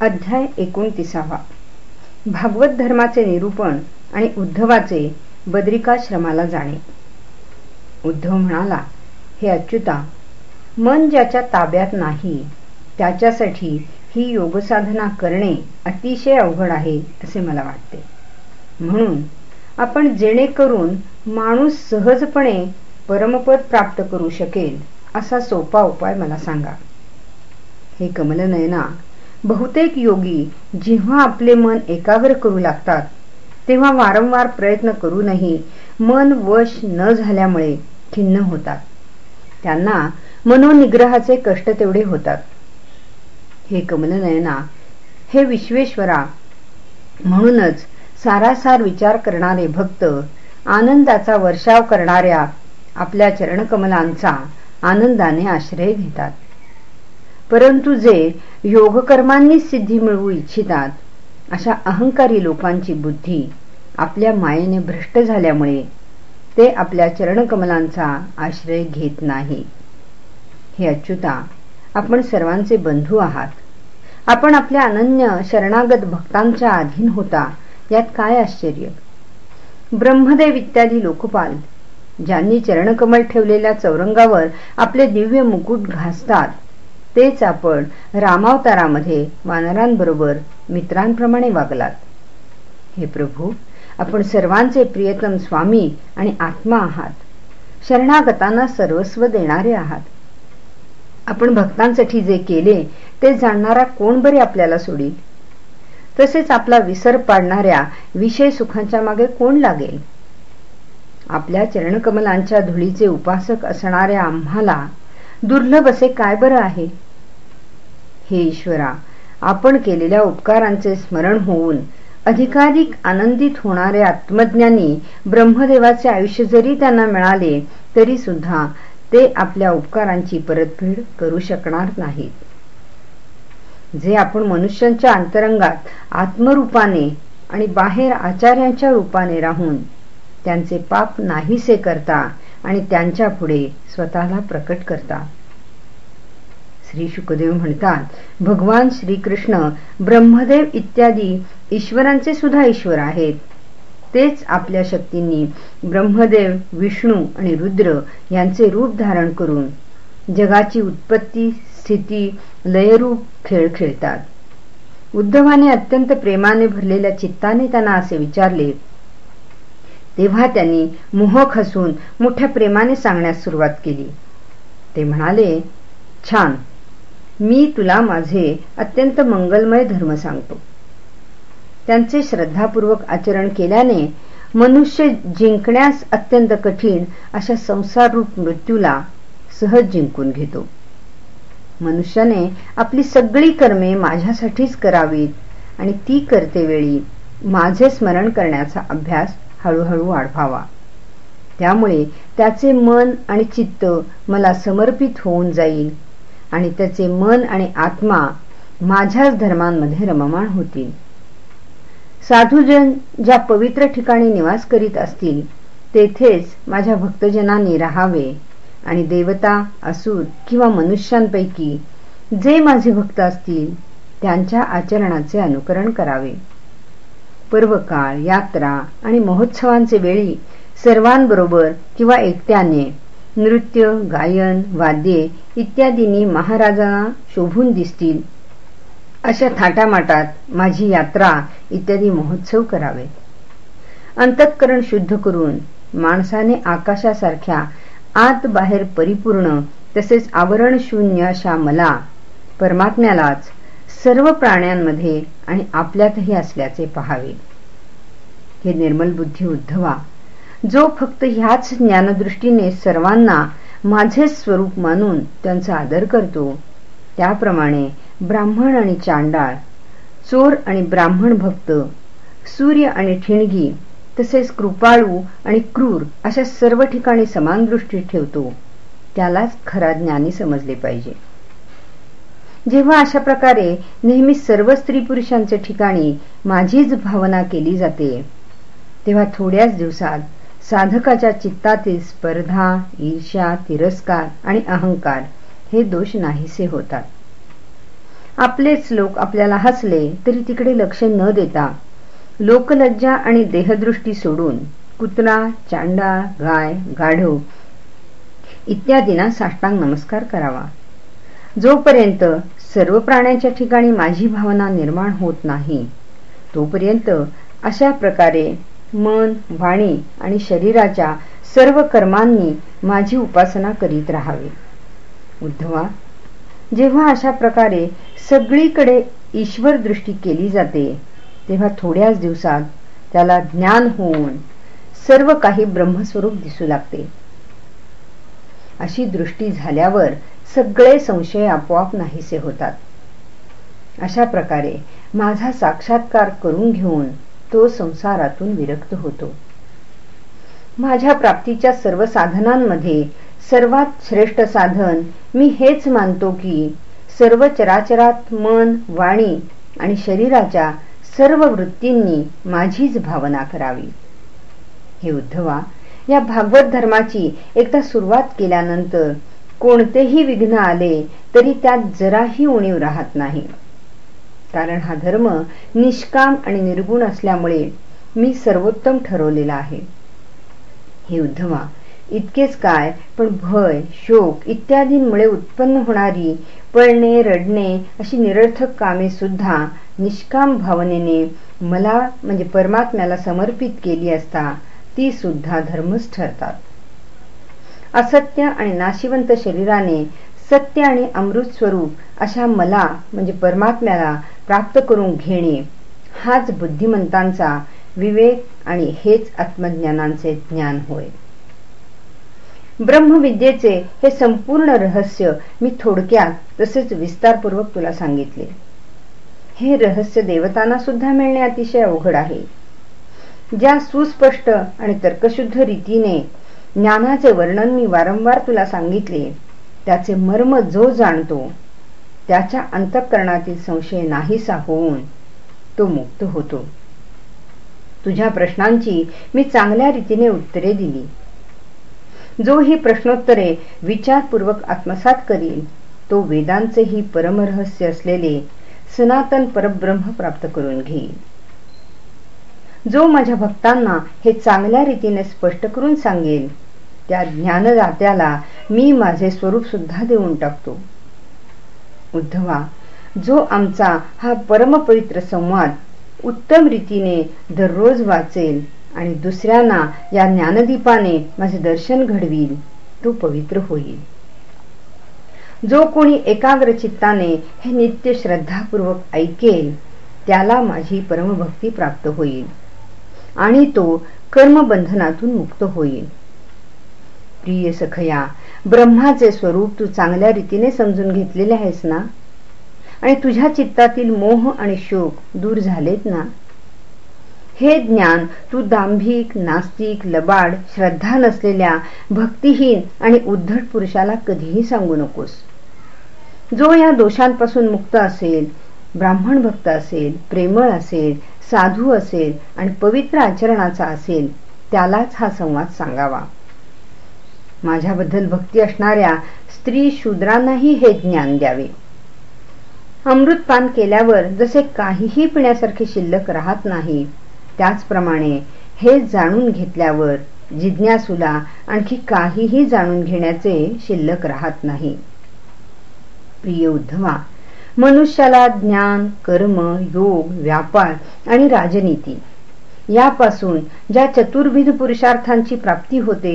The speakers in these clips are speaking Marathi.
अध्याय एकोणतीसावा. भागवत धर्माचे निरूपण आणि उद्धवाचे बद्रिकाश्रमाला जाणे. उद्धव म्हणाला हे अच्युता मन ज्याच्या ताब्यात नाही त्याच्यासाठी ही योगसाधना करणे अतिशय अवघड आहे असे मला वाटते. म्हणून आपण जेणेकरून माणूस सहजपणे परमपद प्राप्त करू शकेल असा सोपा उपाय मला सांगा. हे कमलनयना बहुतेक योगी जेव्हा आपले मन एकाग्र करू लागतात तेव्हा वारंवार प्रयत्न करूनही मन वश न झाल्यामुळे खिन्न होतात. त्यांना मनोनिग्रहाचे कष्ट तेवढे होतात. हे कमलनयना हे विश्वेश्वरा म्हणूनच सारासार विचार करणारे भक्त आनंदाचा वर्षाव करणाऱ्या आपल्या चरणकमलांचा आनंदाने आश्रय घेतात. परंतु जे योगकर्मांनी सिद्धी मिळवू इच्छितात. अशा अहंकारी लोकांची बुद्धी आपल्या मायेने भ्रष्ट झाल्यामुळे ते आपल्या चरणकमलांचा आश्रय घेत नाही. हे अच्युता आपण सर्वांचे बंधू आहात. आपण आपल्या अनन्य शरणागत भक्तांच्या अधीन होता यात काय आश्चर्य? ब्रह्मदेव इत्यादी लोकपाल ज्यांनी चरणकमल ठेवलेल्या चौरंगावर आपले दिव्य मुकुट घासतात तेच आपण रामावतारामध्ये वानरांबरोबर मित्रांप्रमाणे वागलात. हे प्रभू आपण सर्वांचे प्रियतम स्वामी आणि आत्मा आहात. शरणागतांना सर्वस्व देणारे आहात. आपण भक्तांसाठी जे केले ते जाणणारा कोण बरे आपल्याला सोडील? तसेच आपला विसर पाडणाऱ्या विषय सुखांच्या मागे कोण लागेल? आपल्या चरणकमलांच्या धुळीचे उपासक असणाऱ्या आम्हाला दुर्लभ असे काय बरं आहे? हे ईश्वरा आपण केलेल्या उपकारांचे स्मरण होऊन अधिकाधिक आनंदित होणारे आत्मज्ञानी ब्रह्मदेवाचे आयुष्य जरी त्यांना मिळाले तरी सुद्धा ते आपल्या उपकारांची परतफेड करू शकणार नाहीत. जे आपण मनुष्यांच्या अंतरंगात आत्मरूपाने आणि बाहेर आचार्यांच्या रूपाने राहून त्यांचे पाप नाहीसे करता आणि त्यांच्या पुढे स्वतःला प्रकट करता. श्री शुकदेव म्हणतात भगवान श्रीकृष्ण ब्रह्मदेव इत्यादी ईश्वरांचे सुद्धा ईश्वर आहेत. तेच आपल्या शक्तींनी ब्रह्मदेव विष्णू आणि रुद्र यांचे रूप धारण करून जगाची उत्पत्ती स्थिती लयरूप खेळ खेळतात. उद्धवाने अत्यंत प्रेमाने भरलेल्या चित्ताने त्यांना असे विचारले तेव्हा त्यांनी मोहक हसून मोठ्या प्रेमाने सांगण्यास सुरुवात केली. ते म्हणाले छान. मी तुला माझे अत्यंत मंगलमय धर्म सांगतो. त्यांचे श्रद्धापूर्वक आचरण केल्याने मनुष्य जिंकण्यास अत्यंत कठीण अशा संसाररूप मृत्यूला सहज जिंकून घेतो. मनुष्याने आपली सगळी कर्मे माझ्यासाठीच करावीत आणि ती करतेवेळी माझे स्मरण करण्याचा अभ्यास हळूहळू वाढवावा. त्यामुळे त्याचे मन आणि चित्त मला समर्पित होऊन जाईल. आणि त्याचे मन आणि आत्मा माझ्याच धर्मांमध्ये रममाण होतील. साधूजन ज्या पवित्र ठिकाणी निवास करीत असतील तेथेच माझ्या भक्तजनांनी राहावे आणि देवता असुर किंवा मनुष्यांपैकी जे माझे भक्त असतील त्यांच्या आचरणाचे अनुकरण करावे. पर्वकाळ यात्रा आणि महोत्सवांचे वेळी सर्वांबरोबर किंवा एकट्याने नृत्य गायन वाद्ये इत्यादींनी महाराजांना शोभून दिसतील. अशा थाटामाटात माझी यात्रा इत्यादी महोत्सव करावे. अंतःकरण शुद्ध करून माणसाने आकाशासारख्या आत बाहेर परिपूर्ण तसेच आवरण शून्य अशा मला परमात्म्यालाच सर्व प्राण्यांमध्ये आणि आपल्यातही असल्याचे पहावे. हे निर्मल बुद्धी उद्धवा जो फक्त ह्याच ज्ञानदृष्टीने सर्वांना माझे स्वरूप मानून त्यांचा आदर करतो. त्याप्रमाणे ब्राह्मण आणि चांडाळ चोर आणि ब्राह्मण भक्त सूर्य आणि ठिणगी तसेच कृपाळू आणि क्रूर अशा सर्व ठिकाणी समान दृष्टी ठेवतो. त्यालाच खरा ज्ञानी समजले पाहिजे. जेव्हा अशा प्रकारे नेहमी सर्व स्त्री पुरुषांच्या ठिकाणी माझीच भावना केली जाते तेव्हा थोड्याच दिवसात साधकाच्या चित्तातील स्पर्धा ईर्ष्या तिरस्कार आणि अहंकार हे दोष नाहीसे होतात. आपलेच लोक आपल्याला हसले तरी तिकडे लक्ष न देता लोकलज्जा आणि देहदृष्टी सोडून कुत्रा चांडा गाय गाढव इत्यादींना साष्टांग नमस्कार करावा. जोपर्यंत सर्व प्राण्यांच्या ठिकाणी माझी भावना निर्माण होत नाही तोपर्यंत अशा प्रकारे मन वाणी आणि शरीराच्या सर्व कर्मांनी माझी उपासना करीत राहावी. उद्धवा जेव्हा अशा प्रकारे सगळीकडे ईश्वर दृष्टी केली जाते तेव्हा थोड्याच दिवसात त्याला ज्ञान होऊन सर्व काही ब्रह्मस्वरूप दिसू लागते. अशी दृष्टी झाल्यावर सगळे संशय आपोआप नाहीसे होतात. अशा प्रकारे माझा साक्षात्कार करून घेऊन तो संसारातून विरक्त होतो. माझ्या प्राप्तीच्या सर्व साधनांमध्ये सर्वात श्रेष्ठ साधन मी हेच मानतो की सर्व चराचरात मन वाणी आणि शरीराच्या सर्व वृत्तींनी माझीच भावना करावी. हे उद्धवा या भागवत धर्माची एकदा सुरुवात केल्यानंतर कोणतेही विघ्न आले तरी त्यात जराही उणीव राहत नाही. कारण हा धर्म निष्काम आणि निर्गुण असल्यामुळे मी सर्वोत्तम ठरवलेला आहे. हे उद्धवा इतकेच काय पण भय शोक इत्यादींमुळे उत्पन्न होणारी पळणे रडणे अशी निरर्थक कामे सुद्धा निष्काम भावनेने मला म्हणजे परमात्म्याला समर्पित केली असता ती सुद्धा धर्मच ठरतात. असत्य आणि नाशिवंत शरीराने सत्य आणि अमृत स्वरूप अशा मला म्हणजे परमात्म्याला प्राप्त करून घेणे हाच बुद्धिमंतांचा विवेक आणि हेच आत्मज्ञानांचे ज्ञान होय. ब्रह्मविद्येचे हे संपूर्ण रहस्य मी थोडक्यात तसेच विस्तारपूर्वक तुला सांगितले. हे रहस्य देवतांना सुद्धा मिळणे अतिशय अवघड आहे. ज्या सुस्पष्ट आणि तर्कशुद्ध रीतीने ज्ञानाचे वर्णन मी वारंवार तुला सांगितले त्याचे मर्म जो जाणतो त्याच्या अंतःकरणातील संशय नाहीसा होऊन तो मुक्त होतो. तुझ्या प्रश्नांची मी चांगल्या रीतीने उत्तरे दिली. जो ही प्रश्नोत्तरे विचारपूर्वक आत्मसात करील तो वेदांचेही परमरहस्य असलेले सनातन परब्रह्म प्राप्त करून घेईल. जो माझ्या भक्तांना हे चांगल्या रीतीने स्पष्ट करून सांगेल त्या ज्ञानदात्याला मी माझे स्वरूप सुद्धा देऊन टाकतो. उद्धवा जो आमचा हा परमपवित्र संवाद उत्तम रीतीने दररोज वाचेल आणि दुसऱ्यांना या ज्ञानदीपाने माझे दर्शन घडवील तो पवित्र होईल. जो कोणी एकाग्र चित्ताने हे नित्य श्रद्धापूर्वक ऐकेल त्याला माझी परमभक्ती प्राप्त होईल आणि तो कर्मबंधनातून मुक्त होईल. प्रिय सखया ब्रह्माचे स्वरूप तू चांगल्या रीतीने समजून घेतलेले आहेस ना? आणि तुझ्या चित्तातील मोह आणि शोक दूर झालेत ना? हे ज्ञान तू दांभिक नास्तिक लबाड श्रद्धा नसलेल्या भक्तिहीन आणि उद्धट पुरुषाला कधीही सांगू नकोस. जो या दोषांपासून मुक्त असेल ब्राह्मण भक्त असेल प्रेमळ असेल साधू असेल आणि पवित्र आचरणाचा असेल त्यालाच हा संवाद सांगावा. माझ्याबद्दल भक्ती असणाऱ्या स्त्री शूद्रांनाही हे ज्ञान द्यावे. अमृतपान केल्यावर जसे काहीही पिण्यासारखे शिल्लक राहत नाही त्याचप्रमाणे हे जाणून घेतल्यावर जिज्ञासूला आणखी काहीही जाणून घेण्याचे शिल्लक राहत नाही. प्रिय उद्धवा मनुष्याला ज्ञान कर्म योग व्यापार आणि राजनीती यापासून ज्या चतुर्विध पुरुषार्थांची प्राप्ती होते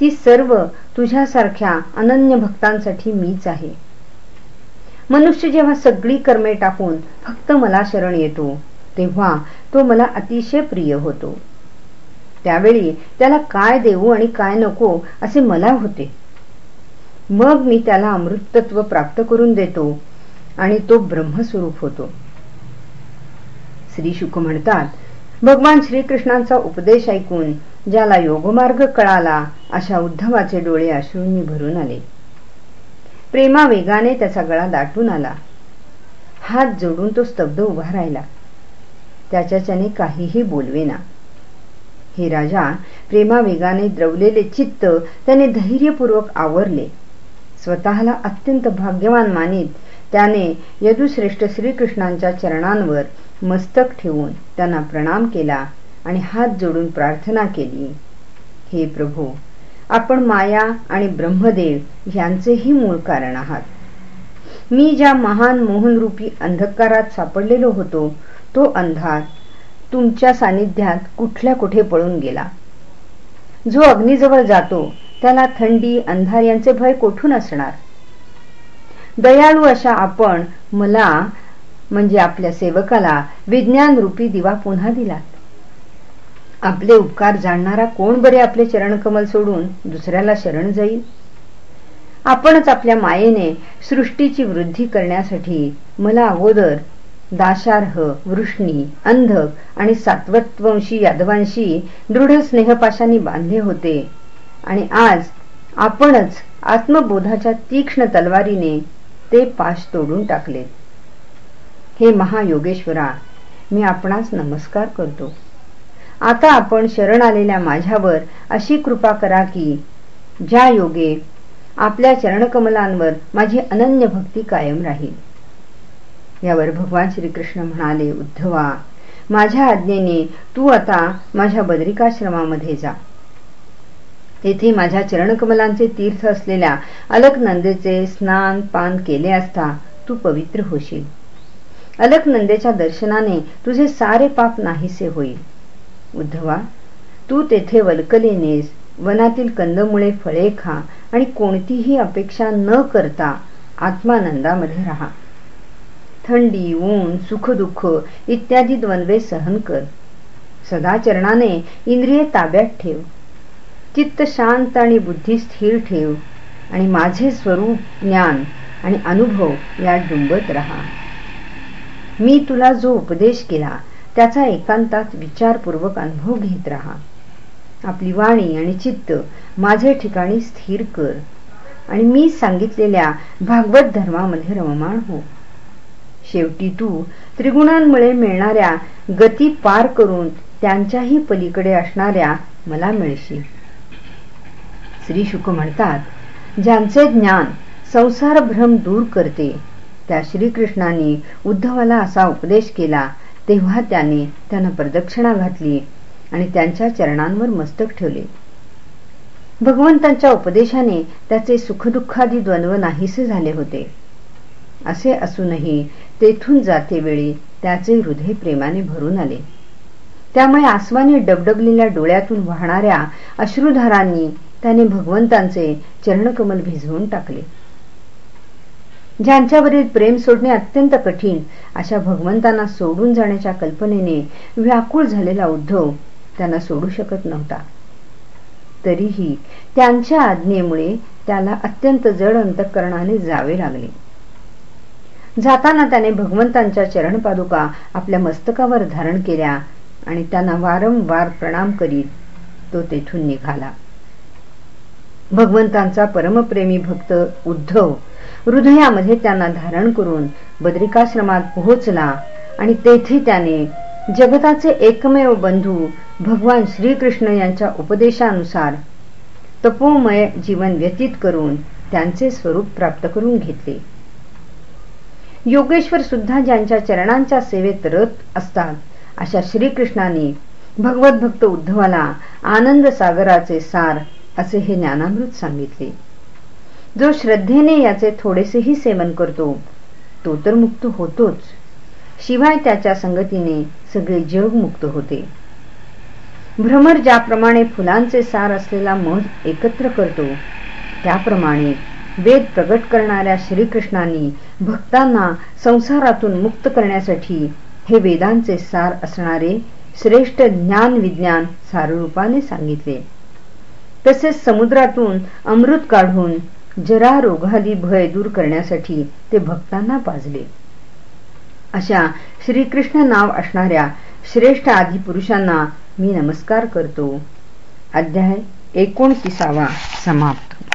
ती सर्व तुझ्यासारख्या अनन्य भक्तांसाठी मीच आहे. मनुष्य जेव्हा सगळी कर्मे टाकून फक्त मला शरण येतो तेव्हा तो मला अतिशय प्रिय होतो. त्यावेळी त्याला काय देऊ आणि काय नको असे मला होते. मग मी त्याला अमृतत्व प्राप्त करून देतो आणि तो ब्रह्मस्वरूप होतो. श्री शुक म्हणतात भगवान श्रीकृष्णांचा उपदेश ऐकून ज्याला योगमार्ग कळाला अशा उद्धवाचे डोळे अश्रूंनी भरून आले. प्रेमा वेगाने त्याचा गळा दाटून आला. हात जोडून तो स्तब्ध उभा राहिला. त्याच्याच्याने काहीही बोलवेना. हे राजा प्रेमा वेगाने द्रवलेले चित्त त्याने धैर्यपूर्वक आवरले. स्वतःला अत्यंत भाग्यवान मानित त्याने यदुश्रेष्ठ श्रीकृष्णांच्या चरणांवर मस्तक ठेवून त्यांना प्रणाम केला आणि हात जोडून प्रार्थना केली. हे प्रभू आपण माया आणि ब्रह्मदेव यांचेही मूळ कारण आहात. मी ज्या महान मोहनरूपी अंधकारात सापडलेलो होतो तो अंधार तुमच्या सानिध्यात कुठल्या कुठे पळून गेला? जो अग्नीजवळ जातो त्याला थंडी अंधार यांचे भय कोठून असणार? दयाळू अशा आपण मला म्हणजे आपल्या सेवकाला विज्ञान रूपी दिवा पुन्हा दिलात. आपले उपकार जाणणारा कोण बरे आपले चरणकमल सोडून दुसऱ्याला शरण जाईल? आपणच आपल्या मायेने सृष्टीची वृद्धी करण्यासाठी मला अगोदर दाशार्ह वृष्णी अंधक आणि सात्वत्वंशी यादवांशी दृढ स्नेहपाशांनी बांधले होते. आणि आज आपणच आत्मबोधाच्या तीक्ष्ण तलवारीने ते पाश तोडून टाकले हे महायोगेश्वरा मी आपणास नमस्कार करतो. आता आपण शरण आलेल्या माझ्यावर अशी कृपा करा की ज्या योगे आपल्या चरणकमलांवर माझी अनन्य भक्ती कायम राहील. यावर भगवान श्रीकृष्ण म्हणाले उद्धवा माझ्या आज्ञेने तू आता माझ्या बद्रिकाश्रमामध्ये जा. तेथे माझ्या चरणकमलांचे तीर्थ असलेल्या अलकनंदेचे स्नान पान केले असता तू पवित्र होशील. अलकनंदेच्या दर्शनाने तुझे सारे पाप नाहीसे होईल. उद्धवा तू तेथे वलकलेनेस वनातील कंदमुळे फळे खा आणि कोणतीही अपेक्षा न करता आत्मानंदामध्ये राहा. थंडी ऊन सुखदुःख इत्यादी द्वंद्वे सहन कर. सदाचरणाने इंद्रिय ताब्यात ठेव. चित्त शांत आणि बुद्धी स्थिर ठेव. आणि माझे स्वरूप ज्ञान आणि अनुभव यात डुंबत राहा. मी तुला जो उपदेश केला त्याचा एकांतात विचारपूर्वक अनुभव घेत राहा. आपली वाणी आणि चित्त माझे ठिकाणी स्थिर कर. आणि मी सांगितलेल्या भागवत धर्मामध्ये रममाण हो. शेवटी तू त्रिगुणांमुळे मिळणाऱ्या गती पार करून त्यांच्याही पलीकडे असणाऱ्या मला मिळशील. श्री शुक म्हणतात ज्यांचे ज्ञान संसार भ्रम दूर करते त्या श्रीकृष्णाने उद्धवाला असा उपदेश केला तेव्हा त्याने त्यांना प्रदक्षिणा घातली आणि त्यांच्या चरणांवर मस्तक ठेवले. भगवंतांच्या उपदेशाने त्याचे सुखदुःखादी द्वंद्व नाहीसे झाले होते. असे असूनही तेथून जाते वेळी त्याचे हृदय प्रेमाने भरून आले. त्यामुळे आसवाने डबडबलेल्या डोळ्यातून वाहणाऱ्या अश्रुधारांनी त्याने भगवंतांचे चरणकमल भिजवून टाकले. ज्यांच्यावरील प्रेम सोडणे अत्यंत कठीण अशा भगवंतांना सोडून जाण्याच्या कल्पनेने व्याकुळ झालेला उद्धव त्यांना सोडू शकत नव्हता. तरीही त्यांच्या आज्ञेमुळे त्याला अत्यंत जड अंतकरणाने जावे लागले. जाताना त्याने भगवंतांच्या चरणपादुका आपल्या मस्तकावर धारण केल्या आणि त्यांना वारंवार प्रणाम करीत तो तेथून निघाला. भगवंतांचा परमप्रेमी भक्त उद्धव हृदयामध्ये त्यांना धारण करून बद्रिकाश्रमात पोहोचला आणि तेथे त्याने जगताचे एकमेव बंधू भगवान श्रीकृष्ण यांच्या उपदेशानुसार तपोमय जीवन व्यतीत करून त्यांचे स्वरूप प्राप्त करून घेतले. योगेश्वर सुद्धा ज्यांच्या चरणांच्या सेवेत रत असतात अशा श्रीकृष्णाने भगवत भक्त उद्धवाला आनंद सागराचे सार असे हे ज्ञानामृत सांगितले. जो श्रद्धेने याचे थोडेसेही सेवन करतो तो तर मुक्त होतोच. शिवाय त्याच्या संगतीने सगळे जग मुक्त होते. भ्रमर ज्याप्रमाणे फुलांचे सार असलेला मध एकत्र करतो त्याप्रमाणे वेद प्रगट करणाऱ्या श्रीकृष्णांनी भक्तांना संसारातून मुक्त करण्यासाठी हे वेदांचे सार असणारे श्रेष्ठ ज्ञान विज्ञान सारूपाने सांगितले. तसेच समुद्रातून अमृत काढून जरा रोगादी भय दूर करण्यासाठी ते भक्तांना पाजले. अशा श्रीकृष्ण नाव असणाऱ्या श्रेष्ठ आदी पुरुषांना मी नमस्कार करतो. अध्याय एकोणतीसावा समाप्त.